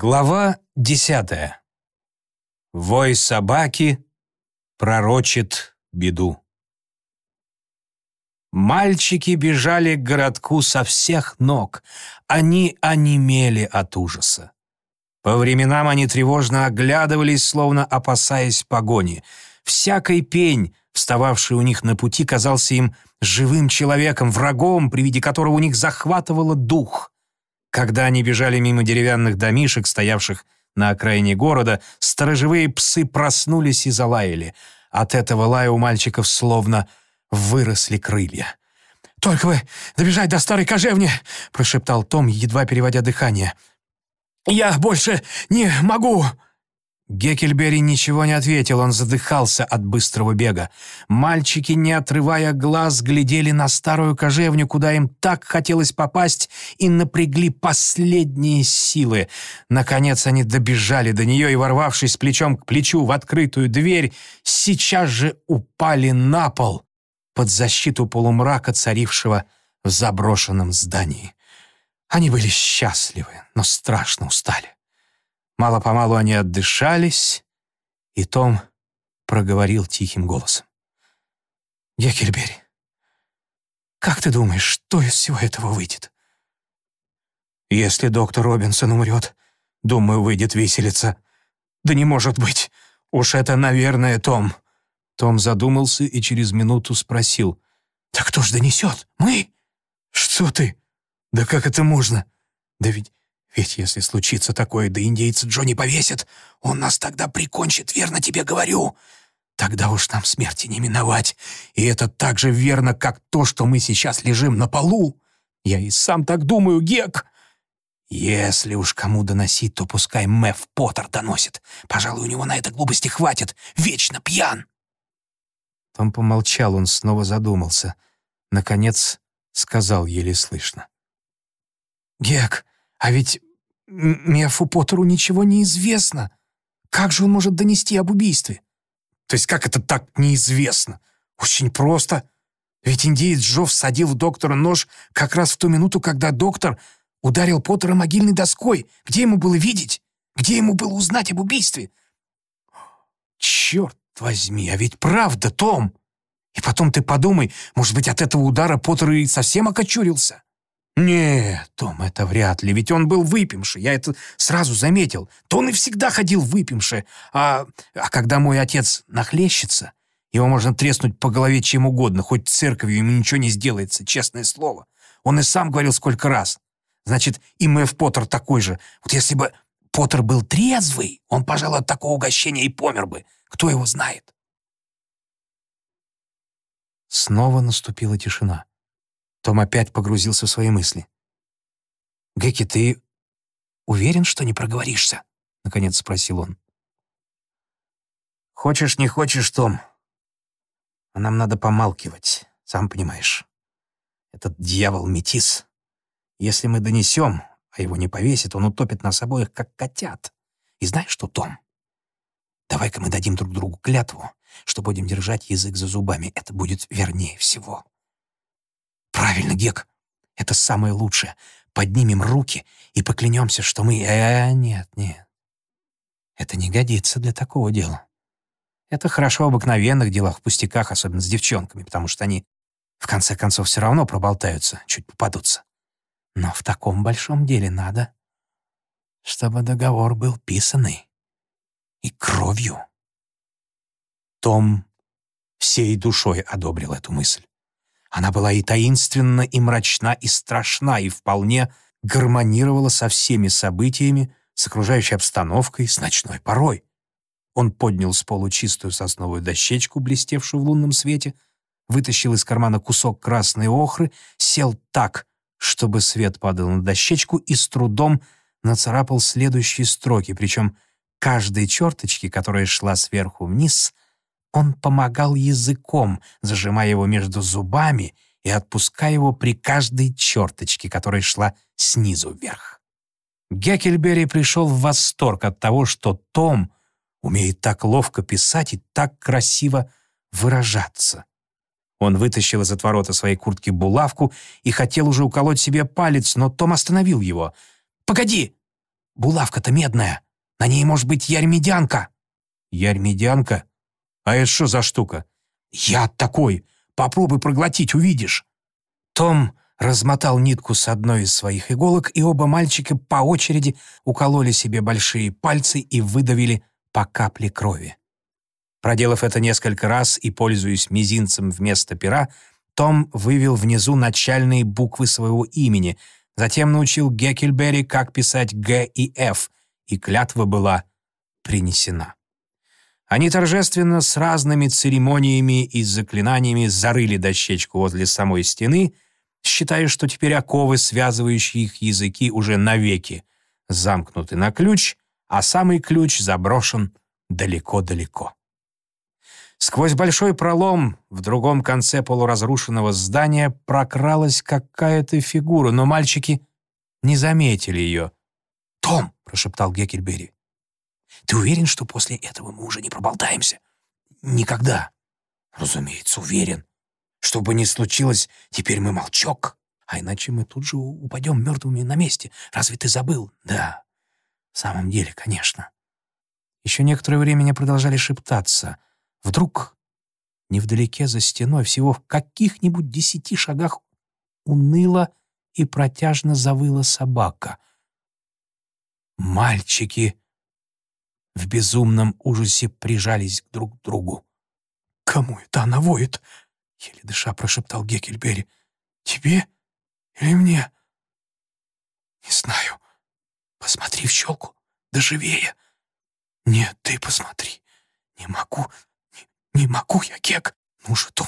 Глава десятая. Вой собаки пророчит беду. Мальчики бежали к городку со всех ног. Они онемели от ужаса. По временам они тревожно оглядывались, словно опасаясь погони. Всякий пень, встававший у них на пути, казался им живым человеком, врагом, при виде которого у них захватывало дух — когда они бежали мимо деревянных домишек, стоявших на окраине города, сторожевые псы проснулись и залаяли. От этого лая у мальчиков словно выросли крылья. «Только вы добежать до старой кожевни!» — прошептал Том, едва переводя дыхание. «Я больше не могу!» Геккельбери ничего не ответил, он задыхался от быстрого бега. Мальчики, не отрывая глаз, глядели на старую кожевню, куда им так хотелось попасть, и напрягли последние силы. Наконец они добежали до нее и, ворвавшись плечом к плечу в открытую дверь, сейчас же упали на пол под защиту полумрака, царившего в заброшенном здании. Они были счастливы, но страшно устали. Мало-помалу они отдышались, и Том проговорил тихим голосом. «Геккельбери, как ты думаешь, что из всего этого выйдет?» «Если доктор Робинсон умрет, думаю, выйдет виселица. Да не может быть. Уж это, наверное, Том». Том задумался и через минуту спросил. «Так кто ж донесет? Мы?» «Что ты? Да как это можно? Да ведь ведь если случится такое, да индейцы Джонни повесят, он нас тогда прикончит, верно тебе говорю. Тогда уж нам смерти не миновать. И это так же верно, как то, что мы сейчас лежим на полу. Я и сам так думаю, Гек. Если уж кому доносить, то пускай Мэв Поттер доносит. Пожалуй, у него на это глупости хватит. Вечно пьян. Том помолчал, он снова задумался. Наконец сказал еле слышно. «Гек, а ведь Мефу Поттеру ничего не известно. Как же он может донести об убийстве? То есть как это так неизвестно? Очень просто. Ведь индеец Джо всадил в доктора нож как раз в ту минуту, когда доктор ударил Поттера могильной доской. Где ему было видеть? Где ему было узнать об убийстве? Черт возьми, а ведь правда, Том! И потом ты подумай, может быть, от этого удара Поттер и совсем окочурился? «Нет, Том, это вряд ли, ведь он был выпивший, я это сразу заметил. То он и всегда ходил выпивший, а, а когда мой отец нахлещется, его можно треснуть по голове чем угодно, хоть церковью ему ничего не сделается, честное слово. Он и сам говорил сколько раз. Значит, и Мэв Поттер такой же. Вот если бы Поттер был трезвый, он, пожалуй, от такого угощения и помер бы. Кто его знает?» Снова наступила тишина. Том опять погрузился в свои мысли. «Геки, ты уверен, что не проговоришься?» — наконец спросил он. «Хочешь, не хочешь, Том, а нам надо помалкивать, сам понимаешь. Этот дьявол-метис. Если мы донесем, а его не повесит, он утопит нас обоих, как котят. И знаешь что, Том? Давай-ка мы дадим друг другу клятву, что будем держать язык за зубами. Это будет вернее всего. «Правильно, Гек. Это самое лучшее. Поднимем руки и поклянемся, что мы... Э, нет, нет. Это не годится для такого дела. Это хорошо в обыкновенных делах, в пустяках, особенно с девчонками, потому что они, в конце концов, все равно проболтаются, чуть попадутся. Но в таком большом деле надо, чтобы договор был писанный и кровью. Том всей душой одобрил эту мысль. Она была и таинственна, и мрачна, и страшна, и вполне гармонировала со всеми событиями, с окружающей обстановкой, с ночной порой. Он поднял с полу чистую сосновую дощечку, блестевшую в лунном свете, вытащил из кармана кусок красной охры, сел так, чтобы свет падал на дощечку и с трудом нацарапал следующие строки, причем каждой черточке, которая шла сверху вниз, он помогал языком, зажимая его между зубами и отпуская его при каждой черточке, которая шла снизу вверх. Геккельбери пришел в восторг от того, что Том умеет так ловко писать и так красиво выражаться. Он вытащил из отворота своей куртки булавку и хотел уже уколоть себе палец, но Том остановил его. «Погоди! булавка-то медная. На ней может быть ярмедянка». «Ярмедянка? А это что за штука?» «Яд такой. Попробуй проглотить, увидишь». Том размотал нитку с одной из своих иголок, и оба мальчика по очереди укололи себе большие пальцы и выдавили по капле крови. Проделав это несколько раз и пользуясь мизинцем вместо пера, том вывел внизу начальные буквы своего имени, затем научил Геккельберри, как писать «Г» и «Ф», и клятва была принесена. Они торжественно с разными церемониями и заклинаниями зарыли дощечку возле самой стены, считая, что теперь оковы, связывающие их языки, уже навеки замкнуты на ключ, а самый ключ заброшен далеко-далеко. Сквозь большой пролом в другом конце полуразрушенного здания прокралась какая-то фигура, но мальчики не заметили ее. «Том!» — прошептал Геккельбери. «Ты уверен, что после этого мы уже не проболтаемся?» «Никогда!» «Разумеется, уверен. Что бы ни случилось, теперь мы молчок, а иначе мы тут же упадем мертвыми на месте. Разве ты забыл?» «Да, в самом деле, конечно». Еще некоторое время они продолжали шептаться — Вдруг невдалеке за стеной, всего в каких-нибудь десяти шагах, уныло и протяжно завыла собака. Мальчики в безумном ужасе прижались друг к другу. «Кому это она воет?» — еле дыша прошептал Геккельбери. «Тебе или мне?» «Не знаю. Посмотри в щелку, да живее!» «Нет, ты посмотри. Не могу, «Не могу я, Гек! Ну же, Том,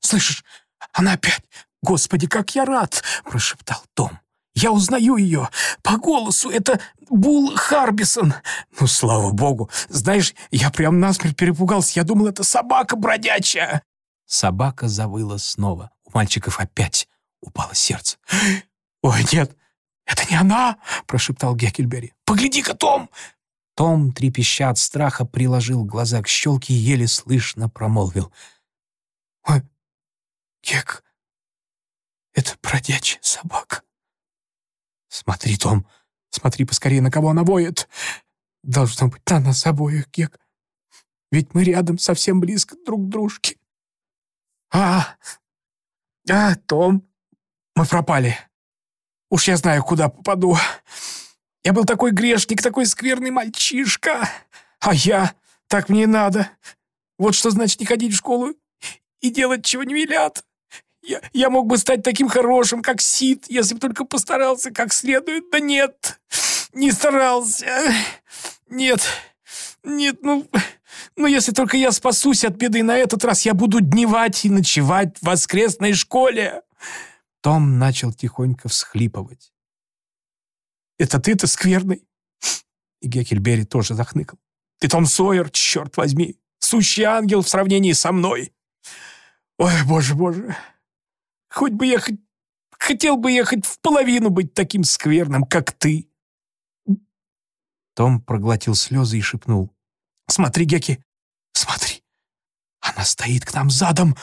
слышишь, она опять! Господи, как я рад!» — прошептал Том. «Я узнаю ее! По голосу! Это Бул Харбисон!» «Ну, слава богу! Знаешь, я прям насмерть перепугался. Я думал, это собака бродячая!» Собака завыла снова. У мальчиков опять упало сердце. «Ой, нет, это не она!» — прошептал Геккельбери. «Погляди-ка, Том! Том, трепеща от страха, приложил глаза к щелке и еле слышно промолвил. «Ой, Кек, это бродячая собака». «Смотри, Том, смотри поскорее, на кого она воет. Должно быть, на нас обоих, Кек. Ведь мы рядом, совсем близко друг к дружке». «А, а, Том, мы пропали. Уж я знаю, куда попаду». Я был такой грешник, такой скверный мальчишка. А я... Так мне надо. Вот что значит не ходить в школу и делать, чего не велят. Я, я мог бы стать таким хорошим, как Сид, если бы только постарался как следует. Да нет, не старался. Нет, нет, ну... Ну, если только я спасусь от беды, на этот раз я буду дневать и ночевать в воскресной школе. Том начал тихонько всхлипывать. Это ты-то скверный?» И Геккельбери тоже захныкал. «Ты Том Сойер, черт возьми! Сущий ангел в сравнении со мной! Ой, боже, боже! Хоть бы я хоть... Хотел бы я хоть в половину быть таким скверным, как ты!» Том проглотил слезы и шепнул. «Смотри, Геки, смотри! Она стоит к нам задом!»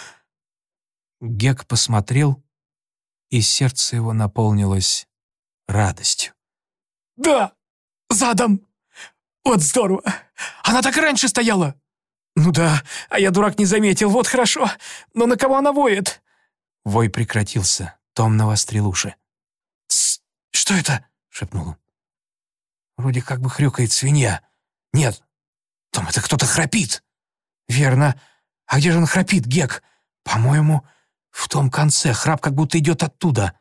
Гек посмотрел, и сердце его наполнилось радостью. «Да, задом! Вот здорово! Она так и раньше стояла!» «Ну да, а я, дурак, не заметил, вот хорошо. Но на кого она воет?» Вой прекратился. Том навострил уши. «Тсс! Что это?» — шепнул он. «Вроде как бы хрюкает свинья. Нет, Том, это кто-то храпит». «Верно. А где же он храпит, Гек? По-моему, в том конце. Храп как будто идет оттуда».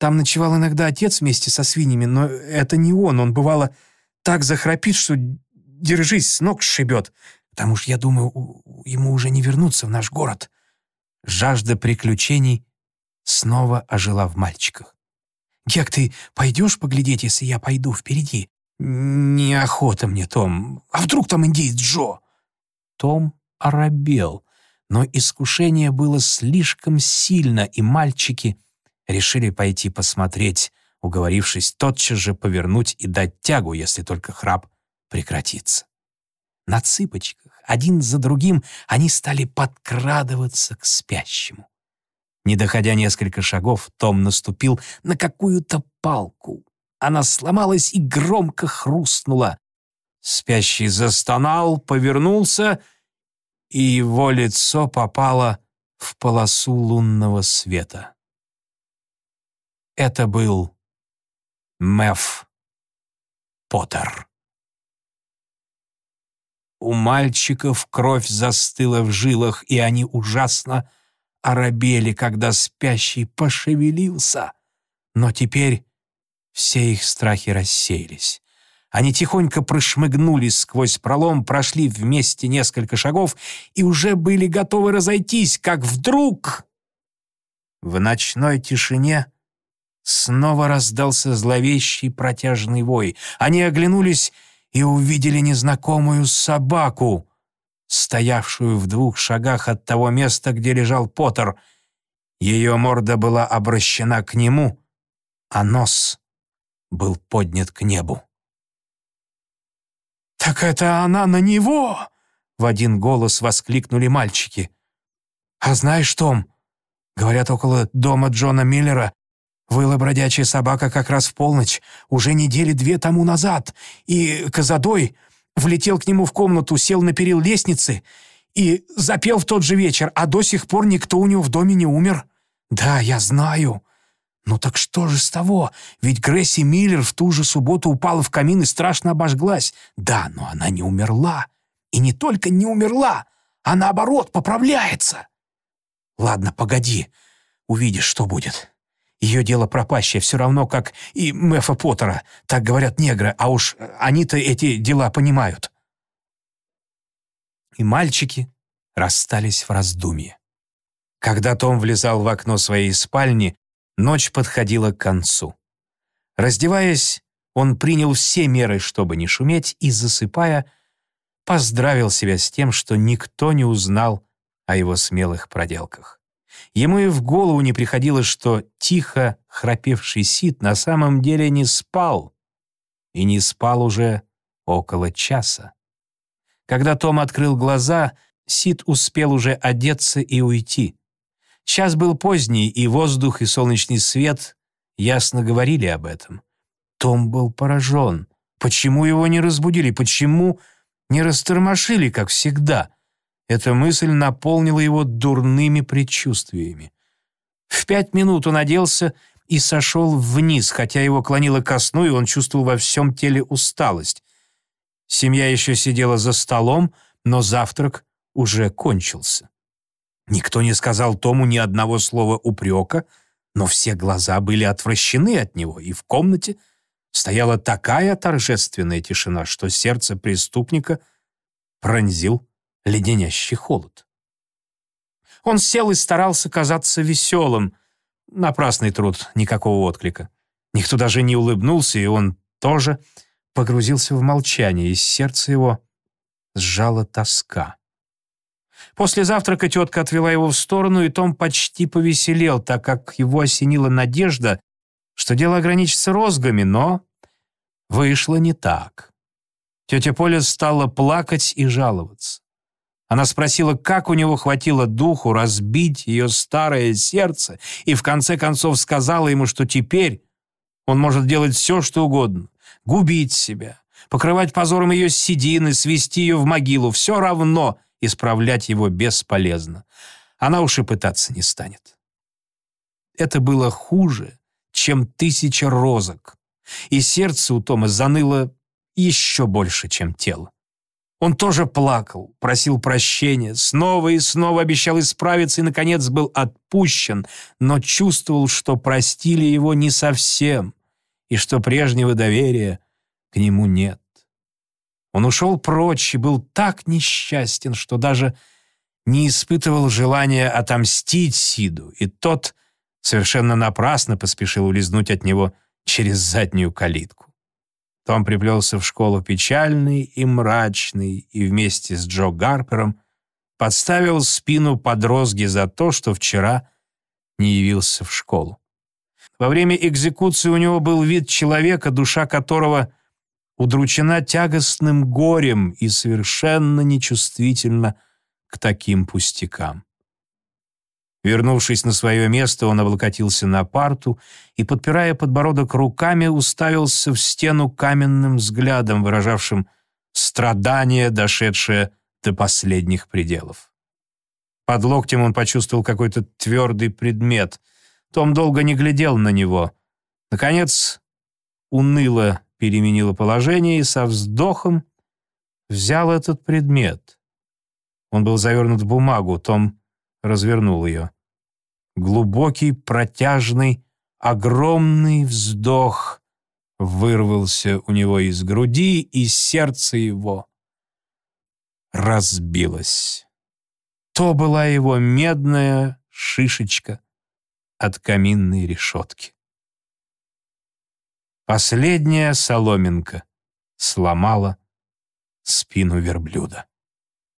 Там ночевал иногда отец вместе со свиньями, но это не он. Он, бывало, так захрапит, что держись, с ног сшибет. Потому что, я думаю, ему уже не вернуться в наш город. Жажда приключений снова ожила в мальчиках. «Гек, ты пойдешь поглядеть, если я пойду впереди?» «Неохота мне, Том. А вдруг там индейец Джо?» Том оробел, но искушение было слишком сильно, и мальчики — решили пойти посмотреть, уговорившись тотчас же повернуть и дать тягу, если только храп прекратится. На цыпочках, один за другим, они стали подкрадываться к спящему. Не доходя несколько шагов, Том наступил на какую-то палку. она сломалась и громко хрустнула. Спящий застонал, повернулся, и его лицо попало в полосу лунного света. Это был Мэф Поттер. У мальчиков кровь застыла в жилах, и они ужасно оробели, когда спящий пошевелился. Но теперь все их страхи рассеялись. Они тихонько прошмыгнули сквозь пролом, прошли вместе несколько шагов и уже были готовы разойтись, как вдруг... В ночной тишине снова раздался зловещий протяжный вой. Они оглянулись и увидели незнакомую собаку, стоявшую в двух шагах от того места, где лежал Поттер. Ее морда была обращена к нему, а нос был поднят к небу. «Так это она на него!» — в один голос воскликнули мальчики. «А знаешь, Том, говорят, около дома Джона Миллера выла бродячая собака как раз в полночь, уже недели две тому назад, и Казадой влетел к нему в комнату, сел на перил лестницы и запел в тот же вечер, а до сих пор никто у него в доме не умер. Да, я знаю. Ну так что же с того? Ведь Гресси Миллер в ту же субботу упала в камин и страшно обожглась. Да, но она не умерла. И не только не умерла, а наоборот поправляется. Ладно, погоди, увидишь, что будет. Ее дело пропащее, все равно, как и Мэфа Поттера. Так говорят негры, а уж они-то эти дела понимают. И мальчики расстались в раздумье. Когда Том влезал в окно своей спальни, Ночь подходила к концу. Раздеваясь, он принял все меры, чтобы не шуметь, и, засыпая, поздравил себя с тем, что никто не узнал о его смелых проделках. Ему и в голову не приходило, что тихо храпевший Сид на самом деле не спал, и не спал уже около часа. Когда Том открыл глаза, Сид успел уже одеться и уйти. Час был поздний, и воздух и солнечный свет ясно говорили об этом. Том был поражен. Почему его не разбудили? Почему не растормошили, как всегда? Эта мысль наполнила его дурными предчувствиями. В пять минут он оделся и сошел вниз, хотя его клонило ко сну, и он чувствовал во всем теле усталость. Семья еще сидела за столом, но завтрак уже кончился. Никто не сказал Тому ни одного слова упрека, но все глаза были отвращены от него, и в комнате стояла такая торжественная тишина, что сердце преступника пронзил леденящий холод. Он сел и старался казаться веселым. Напрасный труд, никакого отклика. Никто даже не улыбнулся, и он тоже погрузился в молчание, и сердце его сжала тоска. После завтрака тетка отвела его в сторону, и Том почти повеселел, так как его осенила надежда, что дело ограничится розгами, но вышло не так. Тетя Поля стала плакать и жаловаться. Она спросила, как у него хватило духу разбить ее старое сердце, и в конце концов сказала ему, что теперь он может делать все, что угодно, губить себя, покрывать позором ее седины, свести ее в могилу, все равно — исправлять его бесполезно. Она уж и пытаться не станет. Это было хуже, чем тысяча розок, и сердце у Тома заныло еще больше, чем тело. Он тоже плакал, просил прощения, снова и снова обещал исправиться и, наконец, был отпущен, но чувствовал, что простили его не совсем и что прежнего доверия к нему нет. Он ушел прочь и был так несчастен, что даже не испытывал желания отомстить Сиду, и тот совершенно напрасно поспешил улизнуть от него через заднюю калитку. Том приплелся в школу печальный и мрачный, и вместе с Джо Гарпером подставил спину подростки за то, что вчера не явился в школу. Во время экзекуции у него был вид человека, душа которого удручена тягостным горем и совершенно нечувствительна к таким пустякам. Вернувшись на свое место, он облокотился на парту и, подпирая подбородок руками, уставился в стену каменным взглядом, выражавшим страдание, дошедшее до последних пределов. Под локтем он почувствовал какой-то твердый предмет. Том долго не глядел на него. Наконец, уныло переменило положение и со вздохом взял этот предмет. Он был завернут в бумагу, Том развернул ее. Глубокий, протяжный, огромный вздох вырвался у него из груди, и сердце его разбилось. То была его медная шишечка от каминной решетки. Последняя соломинка сломала спину верблюда.